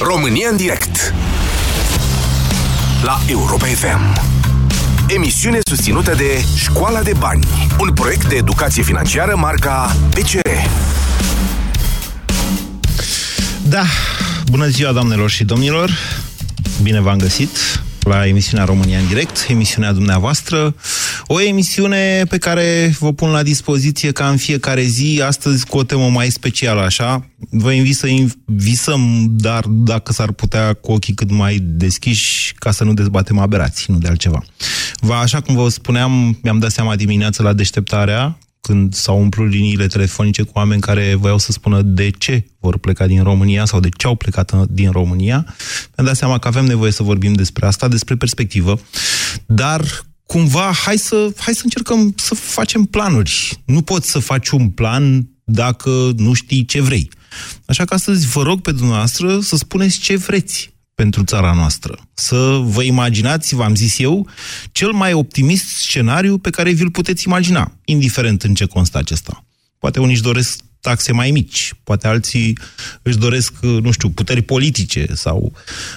România în direct. La Europa FM Emisiune susținută de Școala de Bani Un proiect de educație financiară marca PCR Da, bună ziua doamnelor și domnilor. Bine v-am găsit la emisiunea România în direct, emisiunea dumneavoastră, o emisiune pe care vă pun la dispoziție ca în fiecare zi, astăzi cu o temă mai specială, așa. Vă invit să visăm, dar dacă s-ar putea cu ochii cât mai deschiși, ca să nu dezbatem aberații, nu de altceva. Va, așa cum vă spuneam, mi-am dat seama dimineața la deșteptarea, când s-au umplut liniile telefonice cu oameni care voiau să spună de ce vor pleca din România sau de ce au plecat din România, mi-am dat seama că avem nevoie să vorbim despre asta, despre perspectivă, dar cumva hai să, hai să încercăm să facem planuri. Nu poți să faci un plan dacă nu știi ce vrei. Așa că astăzi vă rog pe dumneavoastră să spuneți ce vreți pentru țara noastră. Să vă imaginați, v-am zis eu, cel mai optimist scenariu pe care vi-l puteți imagina, indiferent în ce constă acesta. Poate unii își doresc taxe mai mici, poate alții își doresc, nu știu, puteri politice sau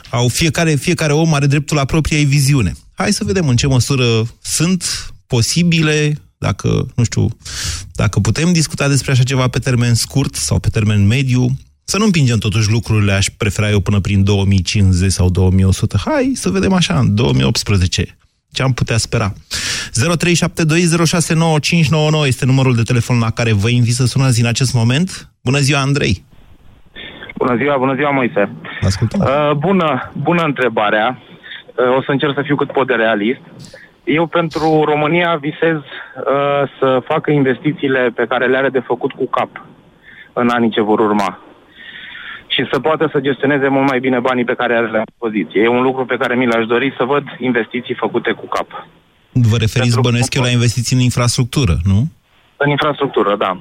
au fiecare, fiecare om are dreptul la propria ei viziune. Hai să vedem în ce măsură sunt posibile, dacă, nu știu, dacă putem discuta despre așa ceva pe termen scurt sau pe termen mediu, să nu împingem totuși lucrurile, aș prefera eu până prin 2050 sau 2100. Hai să vedem așa, în 2018, ce am putea spera. 0372069599 este numărul de telefon la care vă invit să sunați în acest moment. Bună ziua, Andrei! Bună ziua, bună ziua, Moise! Ascultăm. Uh, bună, bună întrebarea. Uh, o să încerc să fiu cât pot de realist. Eu pentru România visez uh, să facă investițiile pe care le are de făcut cu cap în anii ce vor urma și să poată să gestioneze mult mai bine banii pe care are la dispoziție. E un lucru pe care mi l-aș dori să văd investiții făcute cu cap. Vă referiți, Pentru bănuiesc eu, la investiții în infrastructură, nu? În infrastructură, da.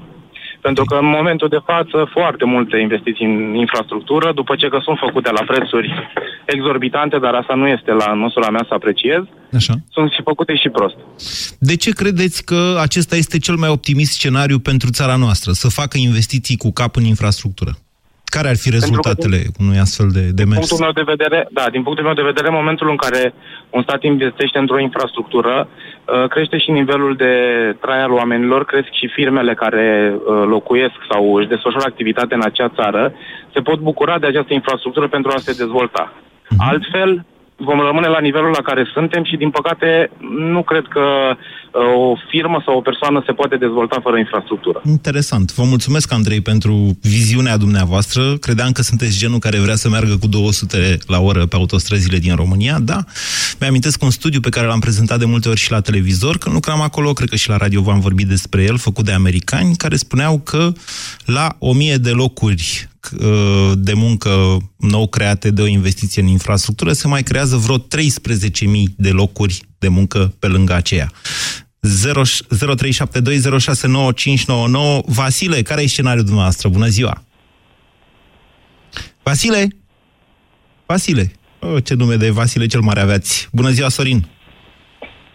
Pentru că în momentul de față foarte multe investiții în infrastructură, după ce că sunt făcute la prețuri exorbitante, dar asta nu este la măsura mea să apreciez, Așa. sunt și făcute și prost. De ce credeți că acesta este cel mai optimist scenariu pentru țara noastră, să facă investiții cu cap în infrastructură? Care ar fi rezultatele că, unui astfel de demers? Din punctul meu de vedere, da, din punctul meu de vedere, în momentul în care un stat investește într-o infrastructură, uh, crește și nivelul de trai al oamenilor, cresc și firmele care uh, locuiesc sau își desfășoară activitate în acea țară, se pot bucura de această infrastructură pentru a se dezvolta. Uh-huh. Altfel, vom rămâne la nivelul la care suntem și, din păcate, nu cred că uh, o firmă sau o persoană se poate dezvolta fără infrastructură. Interesant. Vă mulțumesc, Andrei, pentru viziunea dumneavoastră. Credeam că sunteți genul care vrea să meargă cu 200 la oră pe autostrăzile din România, da. Mi-amintesc un studiu pe care l-am prezentat de multe ori și la televizor, când lucram acolo, cred că și la radio v-am vorbit despre el, făcut de americani, care spuneau că la 1000 de locuri Uh, de muncă nou create de o investiție în infrastructură, se mai creează vreo 13.000 de locuri de muncă pe lângă aceea. 0372069599 Vasile, care e scenariul dumneavoastră? Bună ziua! Vasile? Vasile? Oh, ce nume de Vasile cel mare aveați. Bună ziua, Sorin!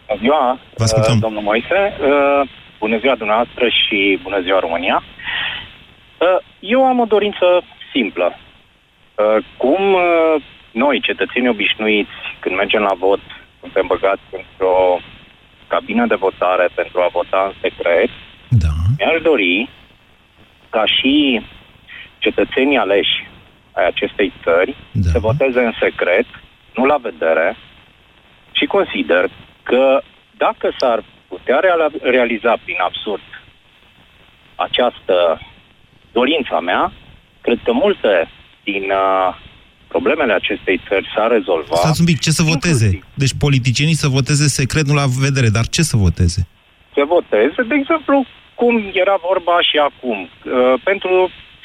Bună ziua, Vă ascultăm. Uh, domnul Moise. Uh, bună ziua dumneavoastră și bună ziua România. Uh, eu am o dorință simplă. Uh, cum uh, noi, cetățenii obișnuiți, când mergem la vot, suntem băgați într-o cabină de votare pentru a vota în secret, da. mi-aș dori ca și cetățenii aleși ai acestei țări da. să voteze în secret, nu la vedere, și consider că dacă s-ar putea realiza prin absurd această dorința mea, cred că multe din uh, problemele acestei țări s-ar rezolva. Stați un pic, ce să voteze? Inclusiv. Deci politicienii să voteze secret, nu la vedere, dar ce să voteze? Să voteze, de exemplu, cum era vorba și acum, uh, pentru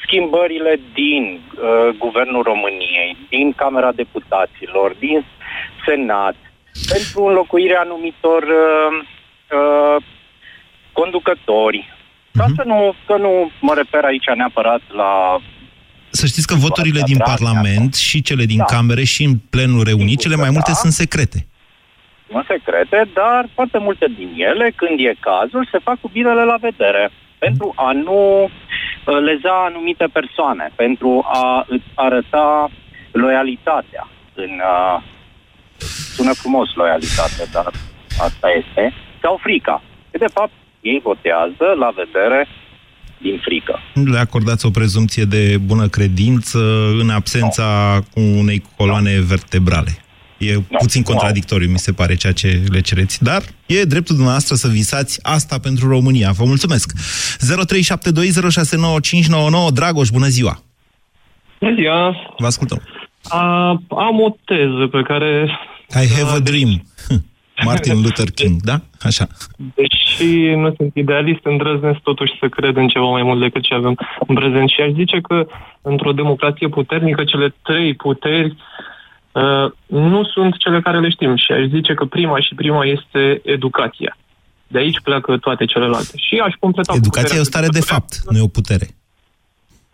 schimbările din uh, Guvernul României, din Camera Deputaților, din Senat, pentru înlocuirea anumitor uh, uh, conducători, ca uh-huh. să nu, că nu mă refer aici neapărat la să știți că voturile din Parlament și cele din da. Camere și în plenul reunit, cele mai multe da. sunt secrete. Sunt secrete, dar foarte multe din ele, când e cazul, se fac cu binele la vedere. Pentru a nu uh, leza anumite persoane, pentru a arăta loialitatea în... Uh, sună frumos loialitatea, dar asta este, sau frica. De fapt, ei votează la vedere din frică. Le acordați o prezumție de bună credință în absența no. unei coloane no. vertebrale. E no. puțin contradictoriu, mi se pare, ceea ce le cereți. Dar e dreptul dumneavoastră să visați asta pentru România. Vă mulțumesc! 0372069599 Dragoș, bună ziua! Bună ziua! Vă ascultăm! A, am o teză pe care... I have a dream. Martin Luther King, da? Așa. Deși nu sunt idealist, îndrăznesc totuși să cred în ceva mai mult decât ce avem în prezent. Și aș zice că într-o democrație puternică, cele trei puteri uh, nu sunt cele care le știm. Și aș zice că prima și prima este educația. De aici pleacă toate celelalte. Și aș completa... Educația e o stare de fapt, nu e o putere.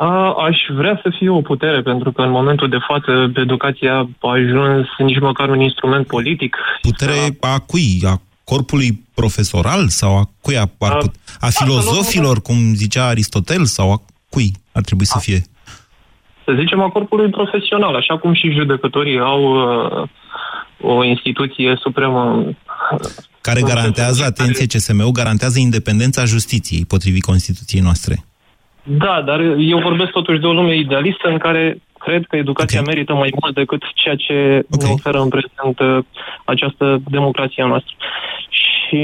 A, aș vrea să fie o putere, pentru că în momentul de față educația a ajuns nici măcar un instrument politic. Putere a cui? A corpului profesoral sau a cui? A, a, a filozofilor, cum zicea Aristotel, sau a cui ar trebui să fie? Să zicem a corpului profesional, așa cum și judecătorii au uh, o instituție supremă care garantează, atenție, CSM-ul garantează independența justiției, potrivit Constituției noastre. Da, dar eu vorbesc totuși de o lume idealistă în care cred că educația okay. merită mai mult decât ceea ce okay. ne oferă în prezent uh, această democrație noastră. Și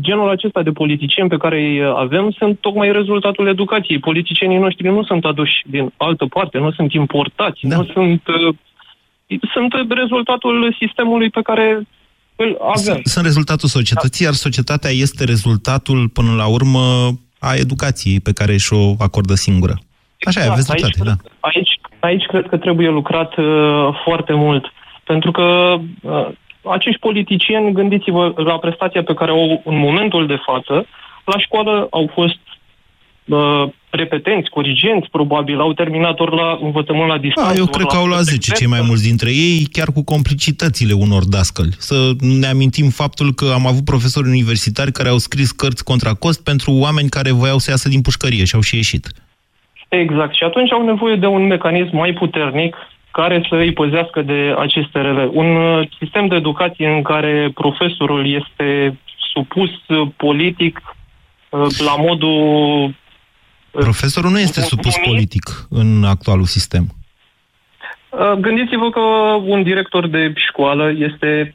genul acesta de politicieni pe care îi avem sunt tocmai rezultatul educației. Politicienii noștri nu sunt aduși din altă parte, nu sunt importați, da. nu sunt... Uh, sunt rezultatul sistemului pe care îl avem. Sunt rezultatul societății, iar societatea este rezultatul, până la urmă, a educației pe care și-o acordă singură. Așa exact. aveți dreptate, aici, da. Aici, aici cred că trebuie lucrat uh, foarte mult, pentru că uh, acești politicieni, gândiți-vă la prestația pe care au în momentul de față, la școală au fost uh, repetenți, corigenți, probabil, au terminat ori la învățământ la distanță. Da, eu cred că au la 10 cei mai mulți dintre ei, chiar cu complicitățile unor dascăli. Să ne amintim faptul că am avut profesori universitari care au scris cărți contra cost pentru oameni care voiau să iasă din pușcărie și au și ieșit. Exact. Și atunci au nevoie de un mecanism mai puternic care să îi păzească de aceste rele. Un uh, sistem de educație în care profesorul este supus uh, politic uh, la modul Profesorul nu este supus politic în actualul sistem. Uh, gândiți-vă că un director de școală este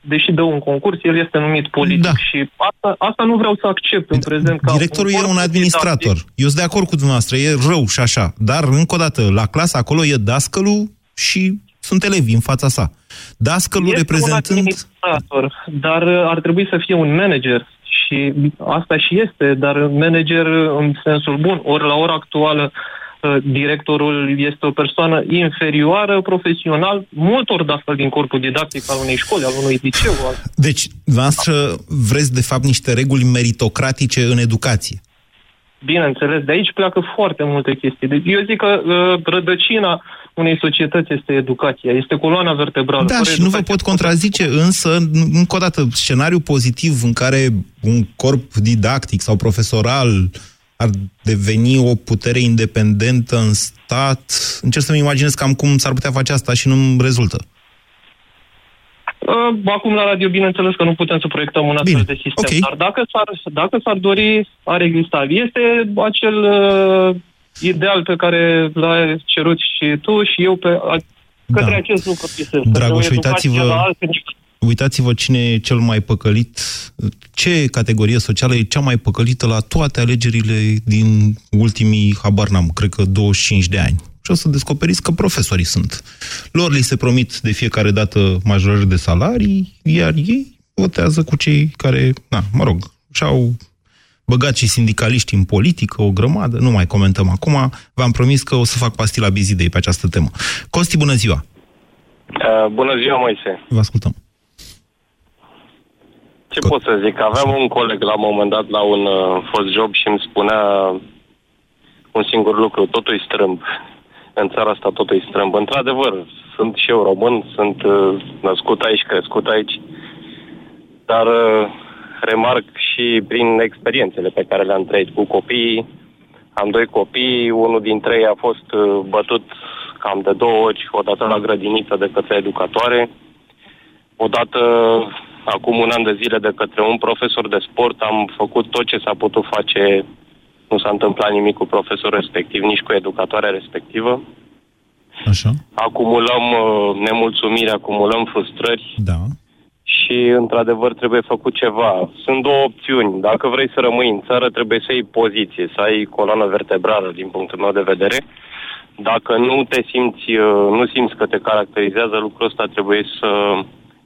deși dă un concurs, el este numit politic da. și asta, asta nu vreau să accept în prezent. Ca Directorul un e un administrator. Eu sunt de acord cu dumneavoastră, e rău și așa. Dar, încă o dată, la clasă acolo e dascălul și sunt elevi în fața sa. Dascălul este reprezentând... Un administrator, dar ar trebui să fie un manager și asta și este, dar manager în sensul bun. Ori la ora actuală uh, directorul este o persoană inferioară profesional multor de astfel din corpul didactic al unei școli, al unui liceu. Al... Deci, voastră vreți de fapt niște reguli meritocratice în educație. Bineînțeles, de aici pleacă foarte multe chestii. Deci eu zic că uh, rădăcina unei societăți este educația, este coloana vertebrală. Da, și nu vă pot contrazice, însă, încă o dată, scenariul pozitiv în care un corp didactic sau profesoral ar deveni o putere independentă în stat, încerc să-mi imaginez cam cum s-ar putea face asta și nu-mi rezultă. Uh, acum la radio, bineînțeles că nu putem să proiectăm un astfel de sistem, okay. dar dacă s-ar, dacă s-ar dori, ar exista. Este acel uh, ideal pe care l-ai cerut și tu și eu pe, a, către da. acest lucru pisez. Dragoș, uitați-vă, uitați-vă cine e cel mai păcălit, ce categorie socială e cea mai păcălită la toate alegerile din ultimii, habar n-am, cred că 25 de ani. Și o să descoperiți că profesorii sunt. Lor li se promit de fiecare dată majorări de salarii, iar ei votează cu cei care, na, mă rog, și-au băgat și sindicaliști în politică, o grămadă, nu mai comentăm acum. V-am promis că o să fac pastila bizidei pe această temă. Costi, bună ziua! Uh, bună ziua, Moise! Vă ascultăm. Ce Co pot să zic? Aveam un coleg la un moment dat la un uh, fost job și îmi spunea un singur lucru, totul e strâmb. În țara asta totul e strâmb. Într-adevăr, sunt și eu român, sunt uh, născut aici, crescut aici, dar uh, remarc și prin experiențele pe care le-am trăit cu copiii. Am doi copii, unul dintre ei a fost uh, bătut cam de două ori, o dată la grădiniță de către educatoare, o dată acum un an de zile de către un profesor de sport. Am făcut tot ce s-a putut face. Nu s-a întâmplat nimic cu profesorul respectiv, nici cu educatoarea respectivă. Așa. Acumulăm uh, nemulțumiri, acumulăm frustrări. Da. Și, într-adevăr, trebuie făcut ceva. Sunt două opțiuni. Dacă vrei să rămâi în țară, trebuie să iei poziție, să ai coloană vertebrală, din punctul meu de vedere. Dacă nu te simți, uh, nu simți că te caracterizează lucrul ăsta, trebuie să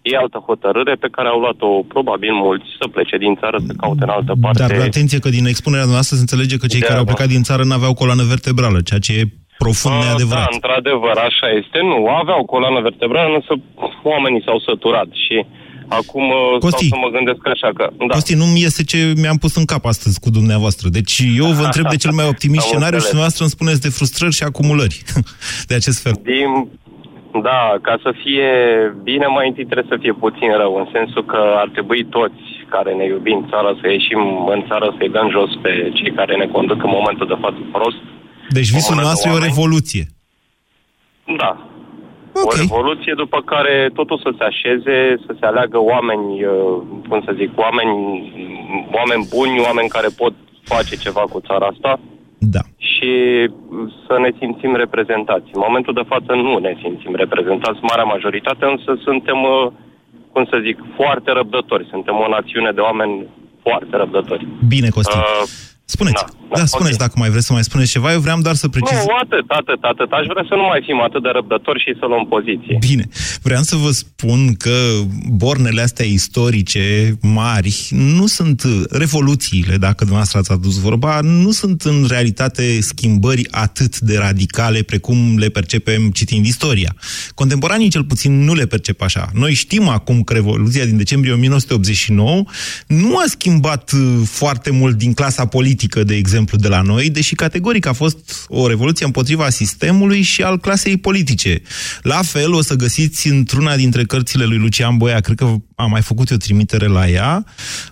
e altă hotărâre pe care au luat-o probabil mulți să plece din țară, să caute în altă parte. Dar atenție că din expunerea noastră se înțelege că cei de care au plecat din țară nu aveau coloană vertebrală, ceea ce e profund uh, neadevărat. Da, într-adevăr, așa este. Nu, aveau coloană vertebrală, însă oamenii s-au săturat și acum uh, Costi, stau să mă gândesc așa că... Da. Costi, nu-mi iese ce mi-am pus în cap astăzi cu dumneavoastră. Deci eu vă întreb de cel mai optimist scenariu și dumneavoastră îmi spuneți de frustrări și acumulări de acest fel. Din da, ca să fie bine, mai întâi trebuie să fie puțin rău, în sensul că ar trebui toți care ne iubim țara să ieșim în țară să-i dăm jos pe cei care ne conduc în momentul de față prost. Deci visul noastră e o revoluție. Da. Okay. O revoluție după care totul să se așeze, să se aleagă oameni, uh, cum să zic, oameni, oameni buni, oameni care pot face ceva cu țara asta da. Și să ne simțim reprezentați. În momentul de față nu ne simțim reprezentați, marea majoritate, însă suntem, uh, cum să zic, foarte răbdători. Suntem o națiune de oameni foarte răbdători. Bine, Costin. Uh, Spuneți. Da, da, da spuneți okay. dacă mai vreți să mai spuneți ceva. Eu vreau doar să precizez. Nu, atât, atât, atât. Aș vrea să nu mai fim atât de răbdători și să luăm poziție. Bine. Vreau să vă spun că bornele astea istorice mari nu sunt revoluțiile, dacă dumneavoastră ați adus vorba, nu sunt în realitate schimbări atât de radicale precum le percepem citind istoria. Contemporanii cel puțin nu le percep așa. Noi știm acum că Revoluția din decembrie 1989 nu a schimbat foarte mult din clasa politică politică, de exemplu, de la noi, deși categoric a fost o revoluție împotriva sistemului și al clasei politice. La fel, o să găsiți într-una dintre cărțile lui Lucian Boia, cred că am mai făcut o trimitere la ea,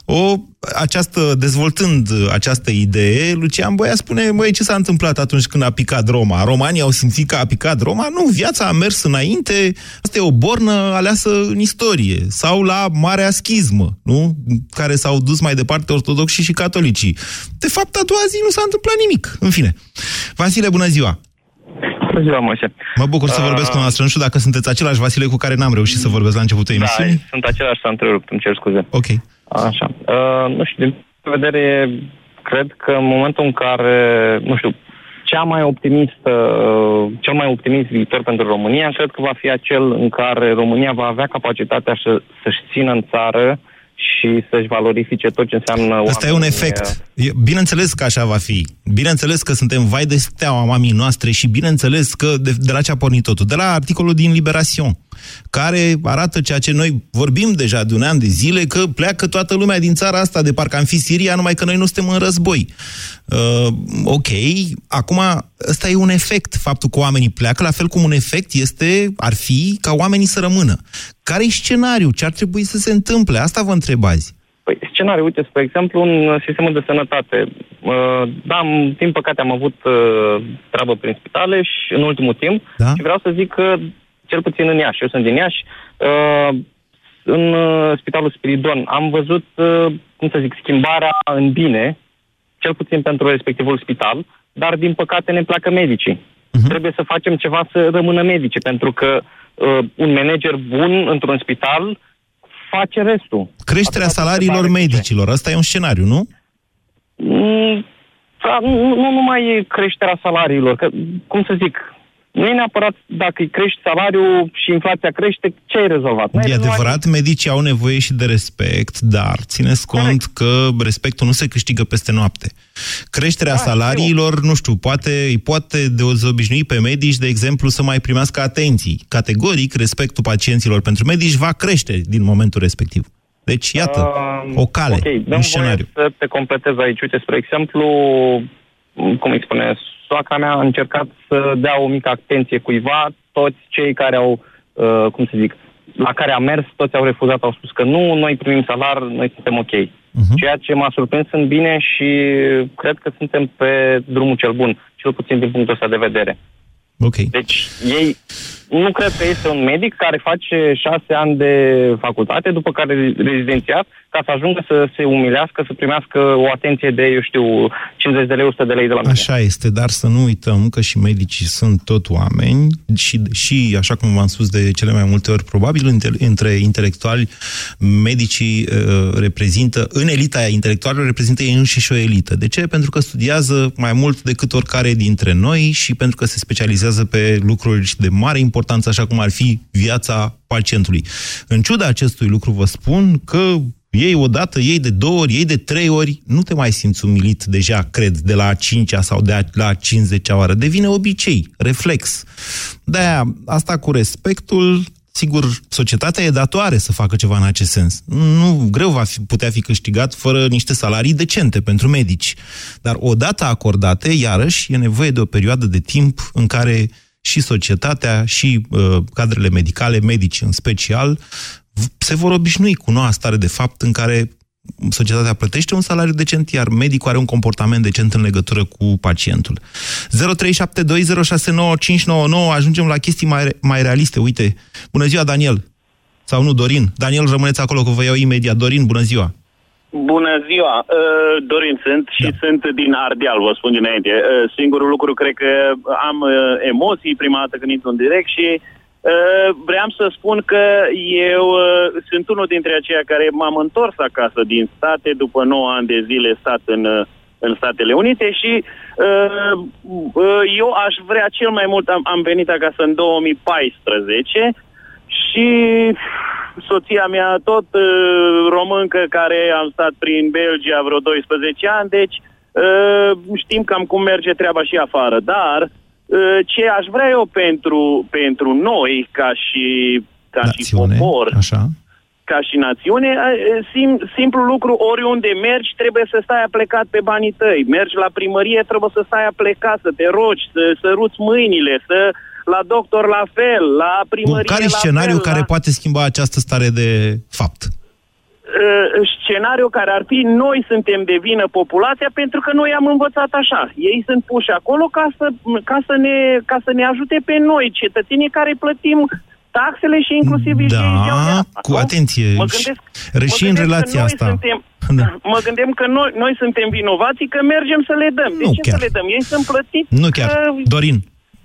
o această, dezvoltând această idee, Lucian Boia spune, măi, ce s-a întâmplat atunci când a picat Roma? Romanii au simțit că a picat Roma? Nu, viața a mers înainte, asta e o bornă aleasă în istorie. Sau la Marea Schismă, nu? Care s-au dus mai departe ortodoxii și catolicii. De fapt, a doua zi nu s-a întâmplat nimic. În fine. Vasile, bună ziua! Bună ziua, Moise. Mă bucur să vorbesc uh, cu noastră. Nu știu dacă sunteți același Vasile cu care n-am reușit să vorbesc la începutul da, emisiunii. Da, sunt același, s-a întrerupt, îmi cer scuze. Ok. Așa. Uh, nu știu, din vedere, cred că în momentul în care, nu știu, cea mai optimistă, uh, cel mai optimist viitor pentru România, cred că va fi acel în care România va avea capacitatea să, să-și țină în țară și să-și valorifice tot ce înseamnă Asta e un efect. Bineînțeles că așa va fi. Bineînțeles că suntem vai de steaua mamii noastre și bineînțeles că de, de la ce a pornit totul? De la articolul din Liberation care arată ceea ce noi vorbim deja de un an de zile, că pleacă toată lumea din țara asta, de parcă am fi Siria, numai că noi nu suntem în război. Uh, ok, acum ăsta e un efect, faptul că oamenii pleacă, la fel cum un efect este, ar fi ca oamenii să rămână. Care e scenariul? Ce ar trebui să se întâmple? Asta vă întreb azi. Păi, scenariu, uite, spre exemplu, în sistemul de sănătate. Uh, da, am, din păcate am avut uh, treabă prin spitale și în ultimul timp da? și vreau să zic că cel puțin în Iași. Eu sunt din Iași. Uh, în uh, Spitalul Spiridon am văzut, uh, cum să zic, schimbarea în bine, cel puțin pentru respectivul spital, dar din păcate ne placă medicii. Uh-huh. Trebuie să facem ceva să rămână medici, pentru că uh, un manager bun într-un spital face restul. Creșterea salariilor medicilor, asta e un scenariu, nu? Mm, da, nu, nu numai creșterea salariilor, că, cum să zic, nu e neapărat dacă îi crești salariul și inflația crește, ce ai rezolvat? E adevărat, medicii au nevoie și de respect, dar țineți cont Corect. că respectul nu se câștigă peste noapte. Creșterea da, salariilor, eu. nu știu, poate, îi poate deozobișnui pe medici, de exemplu, să mai primească atenții. Categoric, respectul pacienților pentru medici va crește din momentul respectiv. Deci, iată, uh, o cale, okay, un scenariu. să te completez aici. Uite, spre exemplu, cum îi spune, soacra mea a încercat să dea o mică atenție cuiva, toți cei care au, uh, cum să zic, la care a mers, toți au refuzat, au spus că nu, noi primim salar, noi suntem ok. Uh-huh. Ceea ce m-a surprins în bine și cred că suntem pe drumul cel bun, cel puțin din punctul ăsta de vedere. Okay. Deci ei nu cred că este un medic care face șase ani de facultate, după care rezidențiat, ca să ajungă să se umilească, să primească o atenție de, eu știu, 50 de lei, 100 de lei de la mine. Așa este, dar să nu uităm că și medicii sunt tot oameni și, și așa cum v-am spus de cele mai multe ori, probabil între intelectuali, medicii uh, reprezintă, în elita intelectuală reprezintă ei înșiși o elită. De ce? Pentru că studiază mai mult decât oricare dintre noi și pentru că se specializează pe lucruri de mare importanță, așa cum ar fi viața pacientului. În ciuda acestui lucru vă spun că ei odată, ei de două ori, ei de trei ori, nu te mai simți umilit deja, cred, de la a cincea sau de la a cincizecea oară. Devine obicei, reflex. De-aia, asta cu respectul, sigur, societatea e datoare să facă ceva în acest sens. Nu, greu va fi, putea fi câștigat fără niște salarii decente pentru medici. Dar odată acordate, iarăși, e nevoie de o perioadă de timp în care și societatea, și uh, cadrele medicale, medici în special, se vor obișnui cu noua stare de fapt în care societatea plătește un salariu decent, iar medicul are un comportament decent în legătură cu pacientul. 0372069599 ajungem la chestii mai, mai realiste. Uite, bună ziua, Daniel. Sau nu, Dorin. Daniel, rămâneți acolo, că vă iau imediat. Dorin, bună ziua. Bună ziua, uh, Dorin sunt și da. sunt din Ardeal, vă spun dinainte. Uh, singurul lucru, cred că am uh, emoții prima dată când intru în direct și Uh, vreau să spun că eu uh, sunt unul dintre aceia care m-am întors acasă din state după 9 ani de zile stat în, uh, în Statele Unite și uh, uh, eu aș vrea cel mai mult, am, am venit acasă în 2014 și soția mea tot uh, româncă care am stat prin Belgia vreo 12 ani, deci uh, știm cam cum merge treaba și afară, dar uh, ce aș vrea eu pentru, pentru noi ca și, ca Națiune, și popor, așa. ca și națiune, uh, sim, simplu lucru, oriunde mergi, trebuie să stai aplecat pe banii tăi. Mergi la primărie, trebuie să stai aplecat, să te rogi, să săruți mâinile, să la doctor la fel, la primărie Bun, care la scenariu fel, care la... poate schimba această stare de fapt? Uh, scenariu care ar fi noi suntem de vină populația pentru că noi am învățat așa. Ei sunt puși acolo ca să, ca să, ne, ca să ne ajute pe noi, cetățenii care plătim taxele și inclusiv Da, cu atenție. Mă gândesc, și în relația asta. Suntem, da. Mă gândim că noi, noi suntem vinovații că mergem să le dăm. De nu ce chiar. să le dăm? Ei sunt plătiți. Nu chiar. Că... Dorin,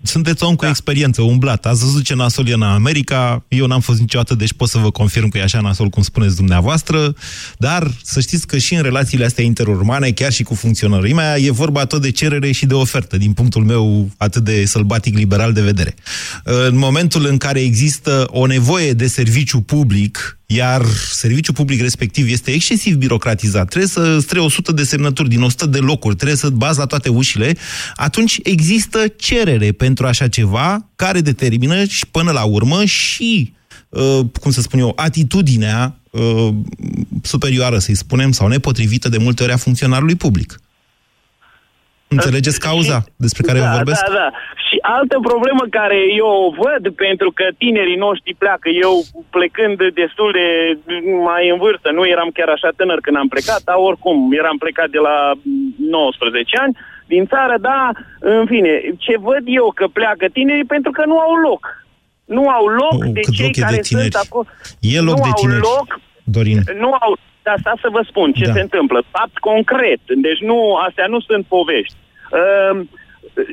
sunteți om cu experiență, umblat. Ați văzut ce nasol e în America, eu n-am fost niciodată, deci pot să vă confirm că e așa nasol cum spuneți dumneavoastră, dar să știți că și în relațiile astea interurmane, chiar și cu funcționărimea, e vorba tot de cerere și de ofertă, din punctul meu atât de sălbatic liberal de vedere. În momentul în care există o nevoie de serviciu public, iar serviciul public respectiv este excesiv birocratizat, trebuie să strei 100 de semnături din 100 de locuri, trebuie să bazi la toate ușile, atunci există cerere pentru așa ceva care determină și până la urmă și, uh, cum să spun eu, atitudinea uh, superioară, să-i spunem, sau nepotrivită de multe ori a funcționarului public. Înțelegeți cauza despre care da, eu vorbesc? Da, da. Și altă problemă care eu o văd, pentru că tinerii noștri pleacă, eu plecând destul de mai în vârstă, nu eram chiar așa tânăr când am plecat, dar oricum eram plecat de la 19 ani din țară, da, în fine, ce văd eu că pleacă tinerii pentru că nu au loc. Nu au loc Oh, de cât cei loc e de care tineri. sunt acolo. E loc nu de au tineri. loc Dorin. nu au, de asta să vă spun ce Da. se întâmplă. Fapt concret. Deci nu, astea nu sunt povești. Uh,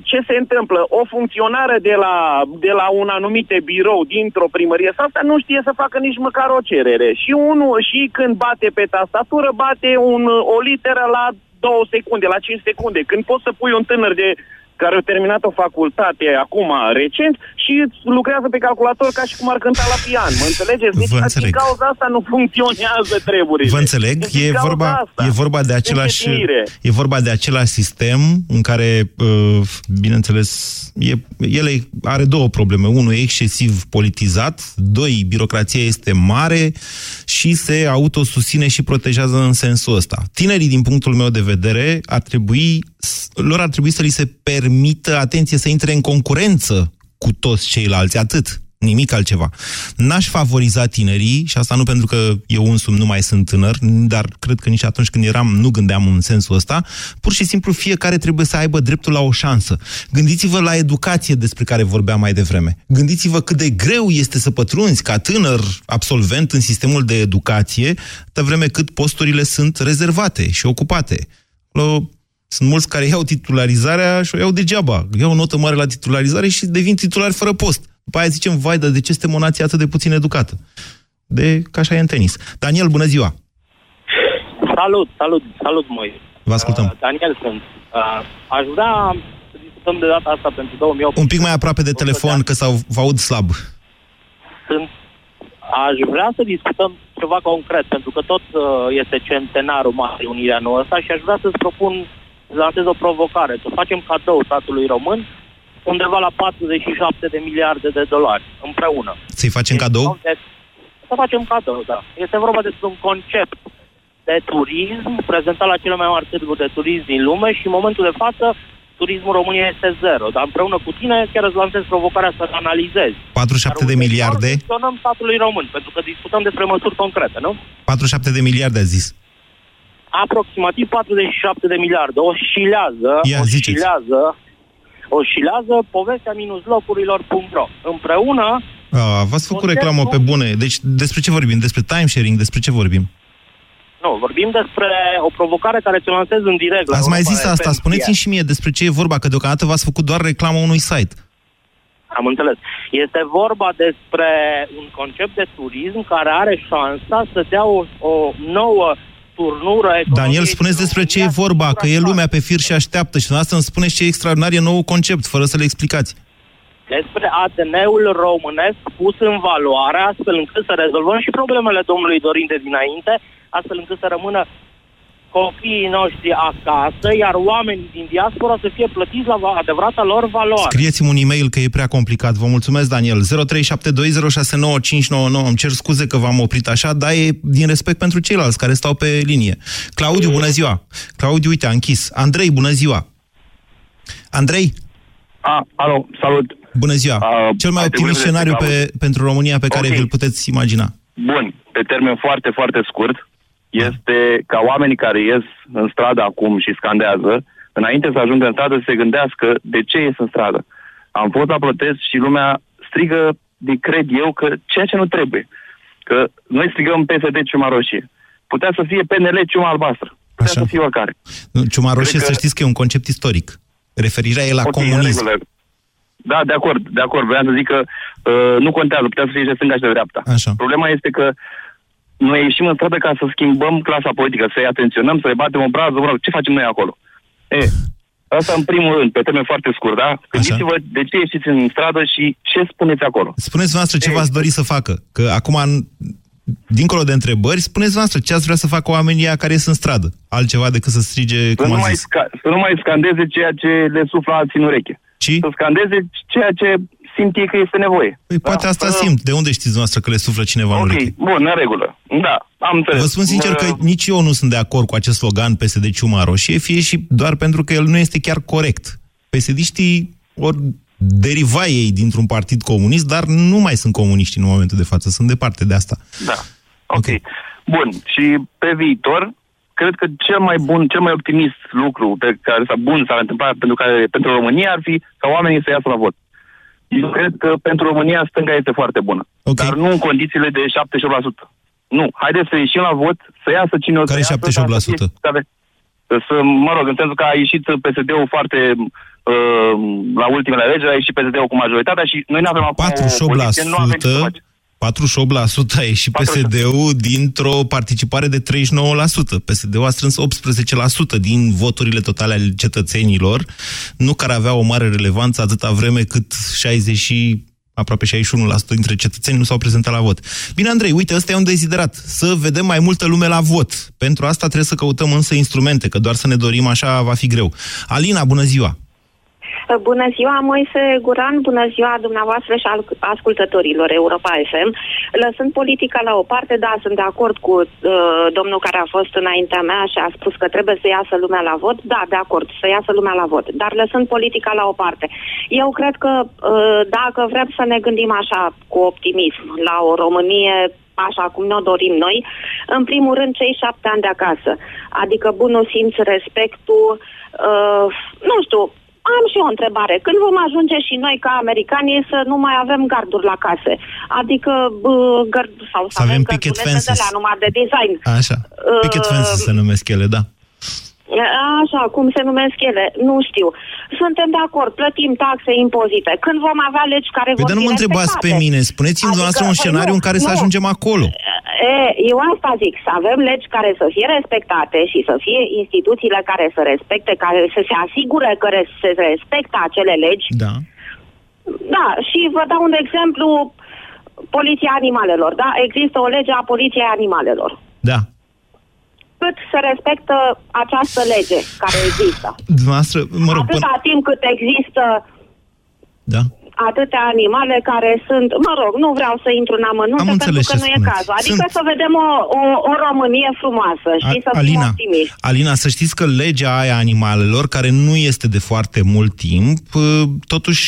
ce se întâmplă? O funcționară de la, de la un anumite birou dintr-o primărie sau asta nu știe să facă nici măcar o cerere. Și unul, și când bate pe tastatură, bate un, o literă la două secunde, la 5 secunde. Când poți să pui un tânăr de care a terminat o facultate acum recent și lucrează pe calculator ca și cum ar cânta la pian. Mă înțelegeți? Deci Vă din înțeleg. cauza asta nu funcționează treburile. Vă înțeleg, Deci, din e cauza vorba, asta. e vorba de același Încetnire. e vorba de același sistem în care, uh, bineînțeles, e, ele are două probleme. Unul e excesiv politizat, doi, birocrația este mare și se autosusține și protejează în sensul ăsta. Tinerii, din punctul meu de vedere, ar trebui, lor ar trebui să li se permită, atenție, să intre în concurență cu toți ceilalți, atât. nimic altceva. N-aș favoriza tinerii, și asta nu pentru că eu însumi nu mai sunt tânăr, dar cred că nici atunci când eram nu gândeam în sensul ăsta, pur și simplu fiecare trebuie să aibă dreptul la o șansă. Gândiți-vă la educație despre care vorbeam mai devreme. Gândiți-vă cât de greu este să pătrunzi ca tânăr absolvent în sistemul de educație, de vreme cât posturile sunt rezervate și ocupate. Sunt mulți care iau titularizarea și o iau degeaba. Iau o notă mare la titularizare și devin titulari fără post. După aia zicem, vai, dar de ce suntem o nație atât de puțin educată? De ca așa e în tenis. Daniel, bună ziua! Salut, salut, salut, moi. Vă ascultăm. Uh, Daniel sunt. Uh, aș vrea să discutăm de data asta pentru 2008. Un pic mai aproape de telefon, că sau vă aud slab. Sunt. Aș vrea să discutăm ceva concret, pentru că tot uh, este centenarul Marii Unirii anul ăsta și aș vrea să-ți propun, să lansez o provocare, să facem cadou statului român undeva la 47 de miliarde de dolari împreună. Să-i facem deci, cadou? Să facem cadou, da. Este vorba despre un concept de turism prezentat la cele mai mari târguri de turism din lume și în momentul de față turismul României este zero. Dar împreună cu tine chiar îți lansez provocarea să analizezi. 47 de miliarde? Gestionăm statului român, pentru că discutăm despre măsuri concrete, nu? 47 de miliarde, a zis. Aproximativ 47 de miliarde. Oscilează, Ia, oscilează, oscilează povestea minus locurilor.ro. Împreună... A, v-ați făcut reclamă pe bune. Deci despre ce vorbim? Despre timesharing? Despre ce vorbim? Nu, vorbim despre o provocare care ți-o lansez în direct. Ați mai zis asta, spuneți-mi și mie despre ce e vorba, că deocamdată v-ați făcut doar reclamă unui site. Am înțeles. Este vorba despre un concept de turism care are șansa să dea o, o nouă turnură Daniel, spuneți despre ce e vorba, că e lumea pe fir și așteaptă și dumneavoastră îmi spuneți ce extraordinar e nou concept, fără să le explicați. Despre ADN-ul românesc pus în valoare, astfel încât să rezolvăm și problemele domnului Dorin de dinainte, astfel încât să rămână copiii noștri acasă, iar oamenii din diaspora să fie plătiți la adevărata lor valoare. Scrieți-mi un e-mail că e prea complicat. Vă mulțumesc, Daniel. 0372069599. Îmi cer scuze că v-am oprit așa, dar e din respect pentru ceilalți care stau pe linie. Claudiu, bună ziua! Claudiu, uite, a închis. Andrei, bună ziua! Andrei? A, alo, salut! Bună ziua! A, Cel mai optimist scenariu pe, pentru România pe care okay. vi-l puteți imagina. Bun, pe termen foarte, foarte scurt, este ca oamenii care ies în stradă acum și scandează, înainte să ajungă în stradă, să se gândească de ce ies în stradă. Am fost la protest și lumea strigă, de cred eu, că ceea ce nu trebuie. Că noi strigăm PSD ciuma roșie. Putea să fie PNL ciuma albastră. Putea Așa. să fie oricare. Ciuma roșie, că... să știți că e un concept istoric. Referirea e la okay, comunism. Da, de acord, de acord. Vreau să zic că uh, nu contează, putea să fie de stânga și de dreapta. Așa. Problema este că noi ieșim în stradă ca să schimbăm clasa politică, să-i atenționăm, să le batem obrazul, mă rog, ce facem noi acolo? E, Asta în primul rând, pe termen foarte scurt, da? Gândiți-vă de ce ieșiți în stradă și ce spuneți acolo. Spuneți noastră ce v-ați dori să facă. Că acum, dincolo de întrebări, spuneți noastră ce ați vrea să facă oamenii care sunt în stradă. Altceva decât să strige, să cum nu mai sca- Să nu mai scandeze ceea ce le suflă alții în ureche. Ci? Să scandeze ceea ce simt ei că este nevoie. Păi da? poate asta uh, simt. De unde știți noastră că le suflă cineva okay, în ureche? bun, în regulă. Da, am înțeles. Vă spun sincer că nici eu nu sunt de acord cu acest slogan PSD Ciuma Roșie, fie și doar pentru că el nu este chiar corect. PSD-știi ori deriva ei dintr-un partid comunist, dar nu mai sunt comuniști în momentul de față, sunt departe de asta. Da, ok. okay. Bun, și pe viitor, cred că cel mai bun, cel mai optimist lucru pe care s-a bun s-ar întâmpla pentru, care, pentru România ar fi ca oamenii să iasă la vot. Eu cred că pentru România stânga este foarte bună. Okay. Dar nu în condițiile de 78%. Nu. Haideți să ieșim la vot, să iasă cine o să Care iasă, 78%? Să, să, mă rog, în sensul că a ieșit PSD-ul foarte uh, la ultimele alegeri, a ieșit PSD-ul cu majoritatea și noi nu avem acum 48% o poziție, nu avem ce 48% a ieșit PSD-ul dintr-o participare de 39%. PSD-ul a strâns 18% din voturile totale ale cetățenilor, nu care avea o mare relevanță atâta vreme cât 60 și aproape 61% dintre cetățeni nu s-au prezentat la vot. Bine, Andrei, uite, ăsta e un deziderat, să vedem mai multă lume la vot. Pentru asta trebuie să căutăm însă instrumente, că doar să ne dorim așa va fi greu. Alina, bună ziua! Bună ziua, Moise Guran, bună ziua dumneavoastră și ascultătorilor Europa FM. Lăsând politica la o parte, da, sunt de acord cu uh, domnul care a fost înaintea mea și a spus că trebuie să iasă lumea la vot. Da, de acord, să iasă lumea la vot. Dar lăsând politica la o parte. Eu cred că uh, dacă vrem să ne gândim așa cu optimism la o Românie așa cum ne-o dorim noi, în primul rând cei șapte ani de acasă. Adică bunul simț, respectul, uh, nu știu, am și o întrebare. Când vom ajunge și noi ca americanii să nu mai avem garduri la case? Adică uh, gard, sau să, să avem picket fences. de la numai de design. Așa. Picket uh, fences se numesc ele, da. Așa, cum se numesc ele, nu știu. Suntem de acord, plătim taxe, impozite. Când vom avea legi care păi vor dar nu mă întrebați pe mine, spuneți-mi adică, dumneavoastră un scenariu nu, în care nu. să ajungem acolo. E, eu asta zic, să avem legi care să fie respectate și să fie instituțiile care să respecte, care să se asigure că se respectă acele legi. Da. Da, și vă dau un exemplu, poliția animalelor, da? Există o lege a poliției animalelor. Da cât se respectă această lege care există. Dumneavoastră, mă rog, Atâta până... timp cât există da atâtea animale care sunt, mă rog, nu vreau să intru în amănunte pentru că nu spuneți. e cazul. Adică sunt... să vedem o, o, o Românie frumoasă și A, să Alina, fim optimiști. Alina, să știți că legea aia animalelor, care nu este de foarte mult timp, ă, totuși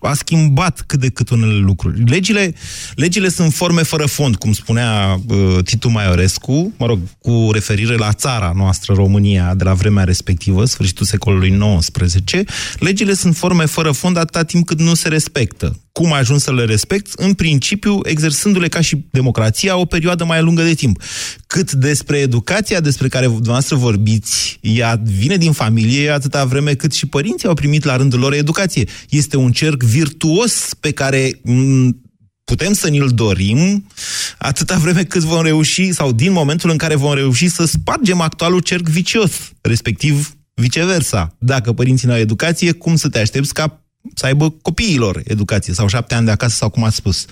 a schimbat cât de cât unele lucruri. Legile, legile sunt forme fără fond, cum spunea uh, Titu Maiorescu, mă rog, cu referire la țara noastră, România, de la vremea respectivă, sfârșitul secolului XIX. Legile sunt forme fără fond atâta timp cât nu se respectă. Cum ai ajuns să le respecti? În principiu, exersându-le ca și democrația o perioadă mai lungă de timp. Cât despre educația despre care dumneavoastră vorbiți, ea vine din familie atâta vreme cât și părinții au primit la rândul lor educație. Este un cerc virtuos pe care putem să ni-l dorim atâta vreme cât vom reuși, sau din momentul în care vom reuși să spargem actualul cerc vicios, respectiv viceversa. Dacă părinții nu au educație, cum să te aștepți ca să aibă copiilor educație sau șapte ani de acasă sau cum ați spus.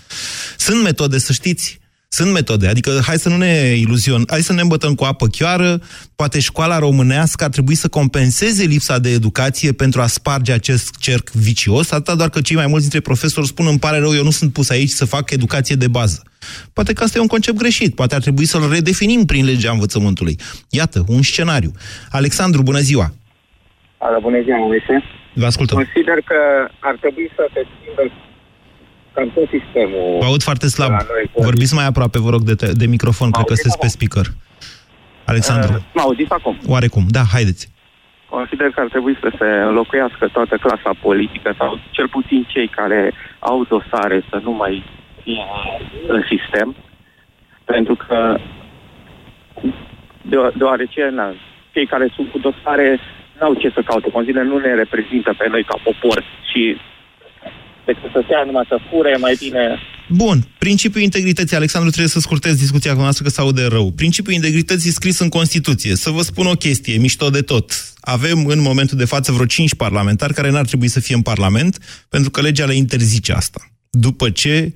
Sunt metode, să știți, sunt metode, adică hai să nu ne iluzion, hai să ne îmbătăm cu apă chioară, poate școala românească ar trebui să compenseze lipsa de educație pentru a sparge acest cerc vicios, atâta doar că cei mai mulți dintre profesori spun îmi pare rău, eu nu sunt pus aici să fac educație de bază. Poate că asta e un concept greșit, poate ar trebui să-l redefinim prin legea învățământului. Iată, un scenariu. Alexandru, bună ziua! Ală, bună ziua, Moise. Vă ascultăm. Consider că ar trebui să se schimbă cam tot sistemul. Vă aud foarte slab. Vorbiți mai aproape, vă rog, de, de microfon, cred că sunteți pe speaker. Alexandru. Uh, mă auziți acum? Oarecum, da, haideți. Consider că ar trebui să se înlocuiască toată clasa politică sau cel puțin cei care au dosare să nu mai fie în sistem, pentru că deoarece na, cei care sunt cu dosare n-au ce să caute. Consiliile nu ne reprezintă pe noi ca popor și decât să stea numai să fure, mai bine... Bun. Principiul integrității, Alexandru, trebuie să scurtez discuția cu noastră că s aude rău. Principiul integrității scris în Constituție. Să vă spun o chestie, mișto de tot. Avem în momentul de față vreo cinci parlamentari care n-ar trebui să fie în Parlament, pentru că legea le interzice asta. După ce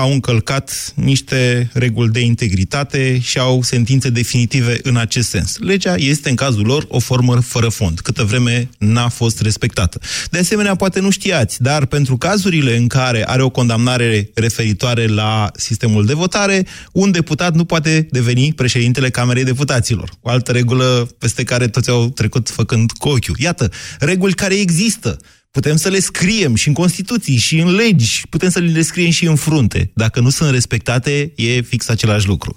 au încălcat niște reguli de integritate și au sentințe definitive în acest sens. Legea este, în cazul lor, o formă fără fond, câtă vreme n-a fost respectată. De asemenea, poate nu știați, dar pentru cazurile în care are o condamnare referitoare la sistemul de votare, un deputat nu poate deveni președintele Camerei Deputaților. O altă regulă peste care toți au trecut făcând cu ochiul. Iată, reguli care există Putem să le scriem și în Constituții, și în legi, putem să le scriem și în frunte. Dacă nu sunt respectate, e fix același lucru.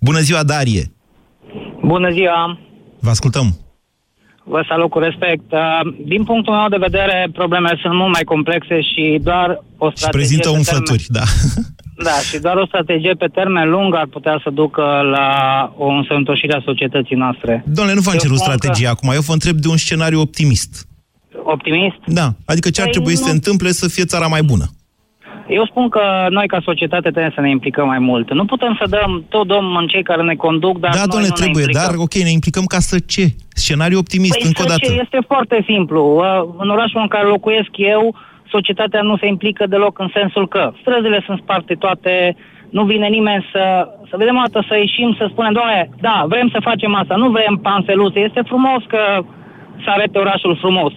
Bună ziua, Darie! Bună ziua! Vă ascultăm! Vă salut cu respect. Uh, din punctul meu de vedere, problemele sunt mult mai complexe și doar o strategie... Și prezintă umflături, termen... da. Da, și doar o strategie pe termen lung ar putea să ducă la o însănătoșire a societății noastre. Domnule, nu v-am cerut strategie că... acum, eu vă întreb de un scenariu optimist optimist? Da, adică ce ar păi trebui nu... să se întâmple să fie țara mai bună? Eu spun că noi ca societate trebuie să ne implicăm mai mult. Nu putem să dăm tot domn în cei care ne conduc, dar Da, noi doamne, nu trebuie, ne dar ok, ne implicăm ca să ce? Scenariu optimist, păi încă o dată. Ce este foarte simplu. Uh, în orașul în care locuiesc eu, societatea nu se implică deloc în sensul că străzile sunt sparte toate, nu vine nimeni să, să vedem o dată, să ieșim, să spunem, doamne, da, vrem să facem asta, nu vrem panfeluțe, este frumos că să arete orașul frumos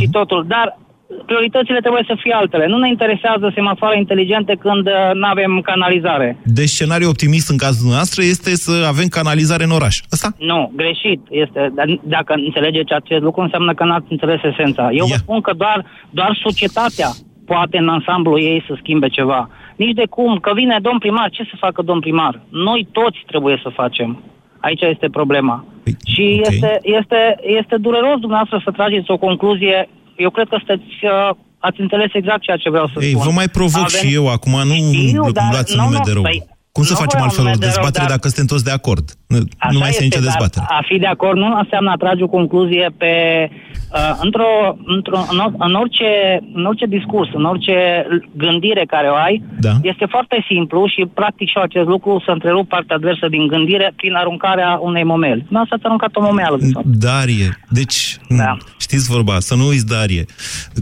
și totul, dar prioritățile trebuie să fie altele. Nu ne interesează semafoare inteligente când uh, nu avem canalizare. Deci scenariul optimist în cazul noastră este să avem canalizare în oraș. Asta? Nu, greșit. Este, dar dacă înțelegeți acest lucru, înseamnă că n-ați înțeles esența. Eu yeah. vă spun că doar, doar societatea poate în ansamblu ei să schimbe ceva. Nici de cum, că vine domn primar, ce să facă domn primar? Noi toți trebuie să facem. Aici este problema. Păi, și okay. este, este, este dureros dumneavoastră să trageți o concluzie eu cred că sunteți, uh, ați înțeles exact ceea ce vreau să Ei, spun. vă mai provoc Avem... și eu acum, nu Știu, luați nume de rău. Păi, cum să facem altfel o dezbatere rău, dacă suntem toți de acord? Nu, nu mai este nicio dezbatere. A fi de acord nu înseamnă a trage o concluzie pe Uh, într-o, într-o, în, în, orice, în orice discurs, în orice gândire care o ai, da. este foarte simplu și practic și acest lucru să întrerup partea adversă din gândire prin aruncarea unei momeli. Nu asta a aruncat o momeală. De fapt. Darie, deci da. știți vorba, să nu uiți Darie.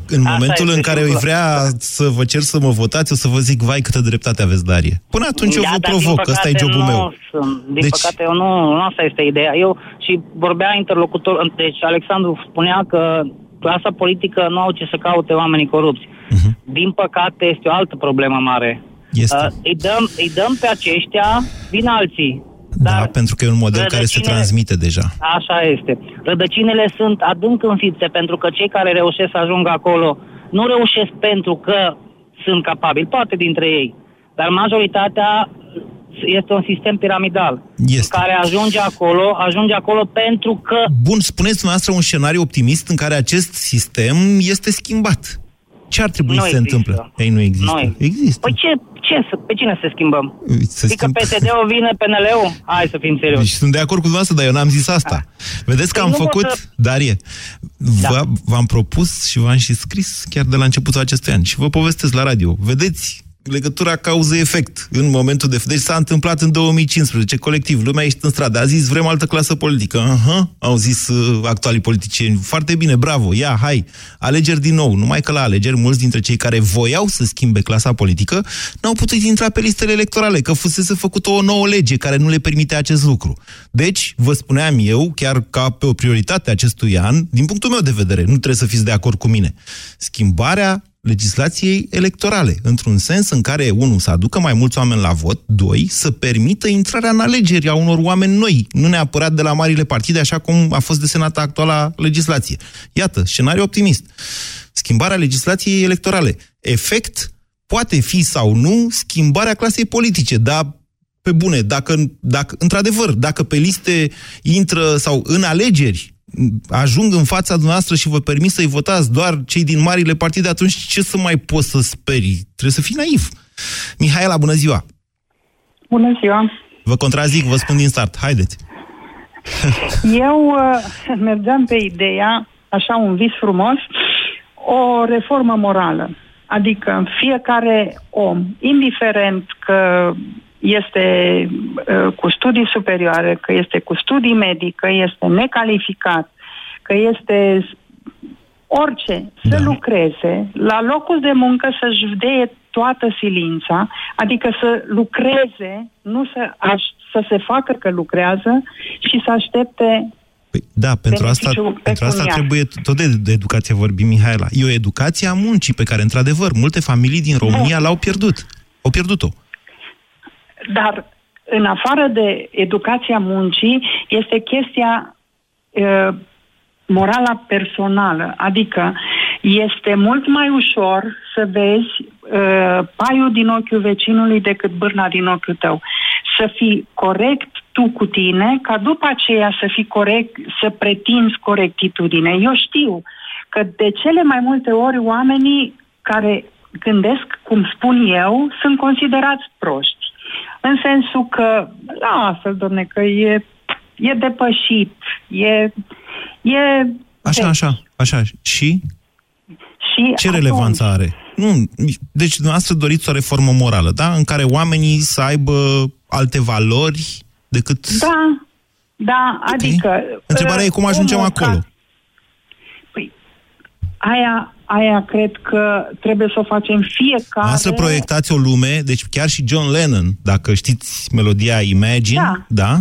În asta momentul în care îi vrea să vă cer să mă votați, o să vă zic, vai câtă dreptate aveți Darie. Până atunci da, eu vă provoc, ăsta e jobul meu. Sunt. Din deci... păcate eu nu, nu asta este ideea. Eu și vorbea interlocutor, deci Alexandru spunea că clasa politică nu au ce să caute oamenii corupți. Uh-huh. Din păcate, este o altă problemă mare. Este. Uh, îi, dăm, îi dăm pe aceștia din alții. Da, Dar pentru că e un model care se transmite deja. Așa este. Rădăcinile sunt adânc înfițe pentru că cei care reușesc să ajungă acolo nu reușesc pentru că sunt capabili, poate dintre ei. Dar majoritatea este un sistem piramidal. Este. În care ajunge acolo, ajunge acolo pentru că... Bun, spuneți dumneavoastră un scenariu optimist în care acest sistem este schimbat. Ce ar trebui nu să se întâmple? Ei, nu există. Nu există. Păi ce, ce, pe cine să schimbăm? Să schimb... că PSD-ul vine PNL-ul? Hai să fim serioși. Deci sunt de acord cu dumneavoastră, dar eu n-am zis asta. A. Vedeți că păi am făcut, să... Darie, da. v-am propus și v-am și scris chiar de la începutul acestui an și vă povestesc la radio. Vedeți legătura cauză-efect în momentul de... Deci s-a întâmplat în 2015, colectiv, lumea ești în stradă, a zis vrem altă clasă politică. Uh-huh, au zis uh, actualii politicieni, foarte bine, bravo, ia, hai, alegeri din nou. Numai că la alegeri, mulți dintre cei care voiau să schimbe clasa politică n-au putut intra pe listele electorale, că fusese făcută o nouă lege care nu le permite acest lucru. Deci, vă spuneam eu, chiar ca pe o prioritate acestui an, din punctul meu de vedere, nu trebuie să fiți de acord cu mine, schimbarea legislației electorale, într-un sens în care, unul, să aducă mai mulți oameni la vot, doi, să permită intrarea în alegeri a unor oameni noi, nu neapărat de la marile partide, așa cum a fost desenată actuala legislație. Iată, scenariu optimist. Schimbarea legislației electorale. Efect poate fi sau nu schimbarea clasei politice, dar pe bune, dacă, dacă într-adevăr, dacă pe liste intră sau în alegeri ajung în fața dumneavoastră și vă permit să-i votați doar cei din marile partide, atunci ce să mai poți să speri? Trebuie să fii naiv. Mihaela, bună ziua! Bună ziua! Vă contrazic, vă spun din start. Haideți! Eu uh, mergeam pe ideea, așa un vis frumos, o reformă morală. Adică fiecare om, indiferent că este uh, cu studii superioare, că este cu studii medii, că este necalificat, că este orice, să da. lucreze la locul de muncă să-și dea toată silința, adică să lucreze, nu să, aș, să se facă că lucrează și să aștepte Păi, da, pentru asta, pentru asta trebuie, tot de, de educație vorbim, Mihaela. E o educație a muncii pe care, într-adevăr, multe familii din România l-au pierdut. Au pierdut-o. Dar în afară de educația muncii, este chestia uh, morala personală. Adică este mult mai ușor să vezi uh, paiul din ochiul vecinului decât bârna din ochiul tău. Să fii corect tu cu tine, ca după aceea să fii corect, să pretinzi corectitudine. Eu știu că de cele mai multe ori oamenii care gândesc, cum spun eu, sunt considerați proști. În sensul că, lasă, domne, că e, e depășit, e... e așa, așa, așa. Și? Și Ce atunci... relevanță are? Nu, deci dumneavoastră doriți o reformă morală, da? În care oamenii să aibă alte valori decât... Da, da, okay. adică... Întrebarea e cum ajungem acolo. Ca... Păi, aia aia cred că trebuie să o facem fiecare... să proiectați o lume, deci chiar și John Lennon, dacă știți melodia Imagine, da, da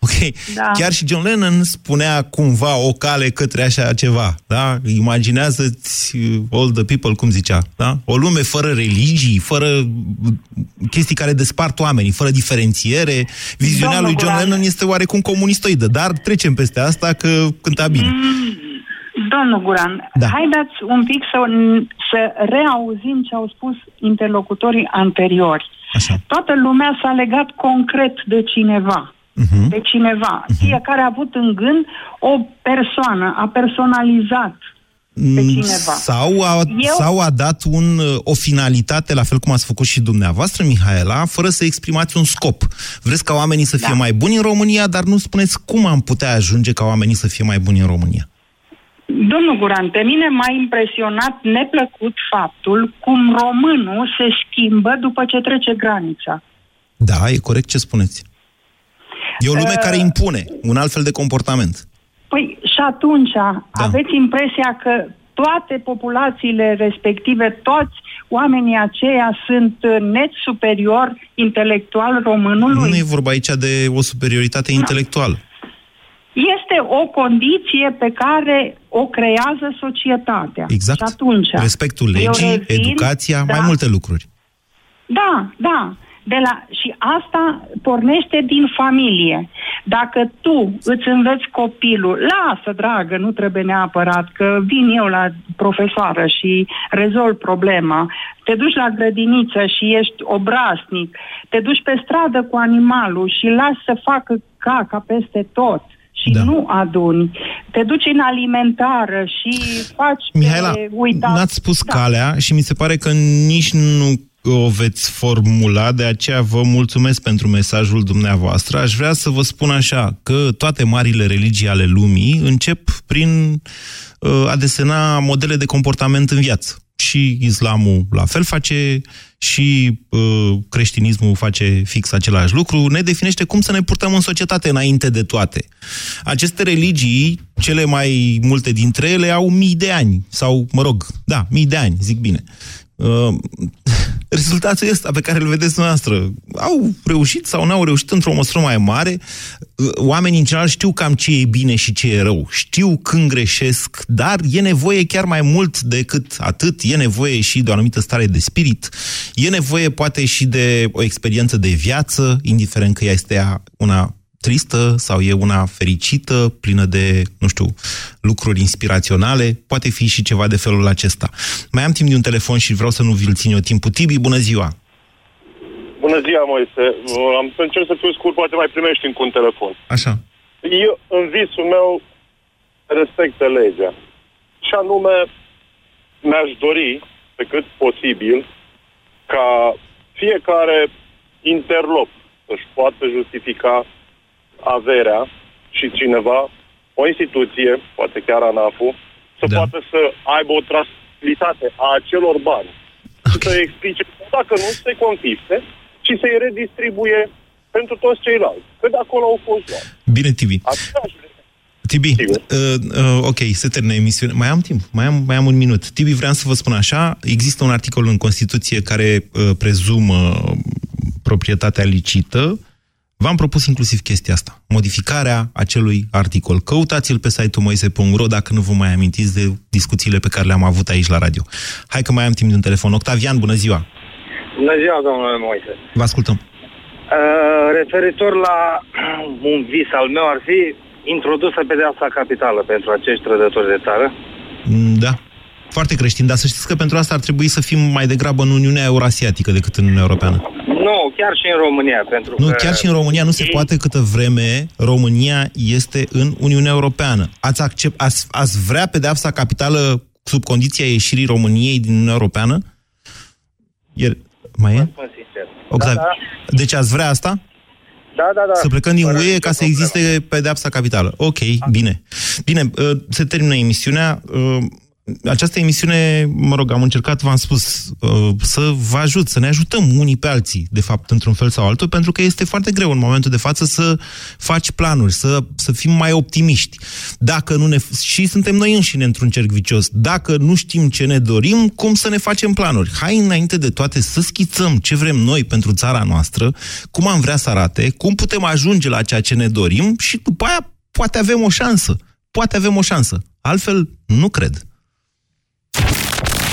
Ok. Da. Chiar și John Lennon spunea cumva o cale către așa ceva, da? Imaginează-ți uh, all the people, cum zicea, da? O lume fără religii, fără uh, chestii care despart oamenii, fără diferențiere. Viziunea Domnul lui John Guran. Lennon este oarecum comunistoidă, dar trecem peste asta că cânta bine. Mm, domnul Guran, da. haideți un pic să, să reauzim ce au spus interlocutorii anteriori. Așa. Toată lumea s-a legat concret de cineva uh-huh. de cineva. Uh-huh. Fiecare a avut în gând o persoană, a personalizat pe mm, cineva. Sau a, Eu... sau a dat un, o finalitate, la fel cum ați făcut și dumneavoastră, Mihaela, fără să exprimați un scop. Vreți ca oamenii să fie da. mai buni în România, dar nu spuneți cum am putea ajunge ca oamenii să fie mai buni în România. Domnul Guran, pe mine m-a impresionat neplăcut faptul cum românul se schimbă după ce trece granița. Da, e corect ce spuneți. E o lume uh, care impune un alt fel de comportament. Păi și atunci da. aveți impresia că toate populațiile respective, toți oamenii aceia sunt net superior intelectual românului? Nu e vorba aici de o superioritate no. intelectuală. Este o condiție pe care o creează societatea. Exact. Și atunci, Respectul legii, revin, educația, da, mai multe lucruri. Da, da. De la, și asta pornește din familie. Dacă tu îți înveți copilul, lasă, dragă, nu trebuie neapărat, că vin eu la profesoară și rezolv problema, te duci la grădiniță și ești obraznic, te duci pe stradă cu animalul și lași să facă caca peste tot și da. nu aduni. Te duci în alimentară și faci Mihaela, pe uitat. n-ați spus da. calea și mi se pare că nici nu o veți formula, de aceea vă mulțumesc pentru mesajul dumneavoastră. Aș vrea să vă spun așa, că toate marile religii ale lumii încep prin uh, a desena modele de comportament în viață. Și islamul la fel face, și uh, creștinismul face fix același lucru, ne definește cum să ne purtăm în societate înainte de toate. Aceste religii, cele mai multe dintre ele, au mii de ani, sau, mă rog, da, mii de ani, zic bine. Uh, rezultatul ăsta pe care îl vedeți noastră. Au reușit sau n-au reușit într-o măsură mai mare. Uh, oamenii în general știu cam ce e bine și ce e rău. Știu când greșesc, dar e nevoie chiar mai mult decât atât. E nevoie și de o anumită stare de spirit. E nevoie poate și de o experiență de viață, indiferent că ea este una tristă sau e una fericită, plină de, nu știu, lucruri inspiraționale, poate fi și ceva de felul acesta. Mai am timp de un telefon și vreau să nu vi-l țin eu timpul. Tibi, bună ziua! Bună ziua, Moise! Am să încerc să fiu scurt, poate mai primești încă un telefon. Așa. Eu, în visul meu, respectă legea. Și anume, mi-aș dori, pe cât posibil, ca fiecare interlop să-și poată justifica averea și cineva, o instituție, poate chiar ANAF-ul, să da. poată să aibă o trasabilitate a acelor bani. Okay. Să explice, dacă nu, să-i confisce și să-i redistribuie pentru toți ceilalți. Că de acolo au fost luat. Bine, Tibi. Tibi, uh, uh, ok, se termină emisiunea. Mai am timp, mai am, mai am un minut. Tibi, vreau să vă spun așa, există un articol în Constituție care uh, prezumă proprietatea licită, V-am propus inclusiv chestia asta, modificarea acelui articol. Căutați-l pe site-ul moise.ro dacă nu vă mai amintiți de discuțiile pe care le-am avut aici la radio. Hai că mai am timp de un telefon. Octavian, bună ziua! Bună ziua, domnule Moise! Vă ascultăm! Uh, referitor la un vis al meu ar fi introdusă pedeapsa capitală pentru acești trădători de țară. Mm, da, foarte creștin, dar să știți că pentru asta ar trebui să fim mai degrabă în Uniunea Eurasiatică decât în Uniunea Europeană. Nu, chiar și în România. Pentru nu, că chiar și în România nu se ei... poate câtă vreme România este în Uniunea Europeană. Ați, accept, ați, ați vrea pedeapsa capitală sub condiția ieșirii României din Uniunea Europeană? Iar, mai e? Octav... Da, da. Deci ați vrea asta? Da, da, da. Să plecăm din UE ca să existe pedeapsa capitală. Ok, bine. Bine, uh, se termină emisiunea. Uh, această emisiune, mă rog, am încercat, v-am spus, uh, să vă ajut, să ne ajutăm unii pe alții, de fapt, într-un fel sau altul, pentru că este foarte greu în momentul de față să faci planuri, să, să fim mai optimiști. Dacă nu ne, și suntem noi înșine într-un cerc vicios. Dacă nu știm ce ne dorim, cum să ne facem planuri? Hai înainte de toate să schițăm ce vrem noi pentru țara noastră, cum am vrea să arate, cum putem ajunge la ceea ce ne dorim și după aia poate avem o șansă. Poate avem o șansă. Altfel, nu cred.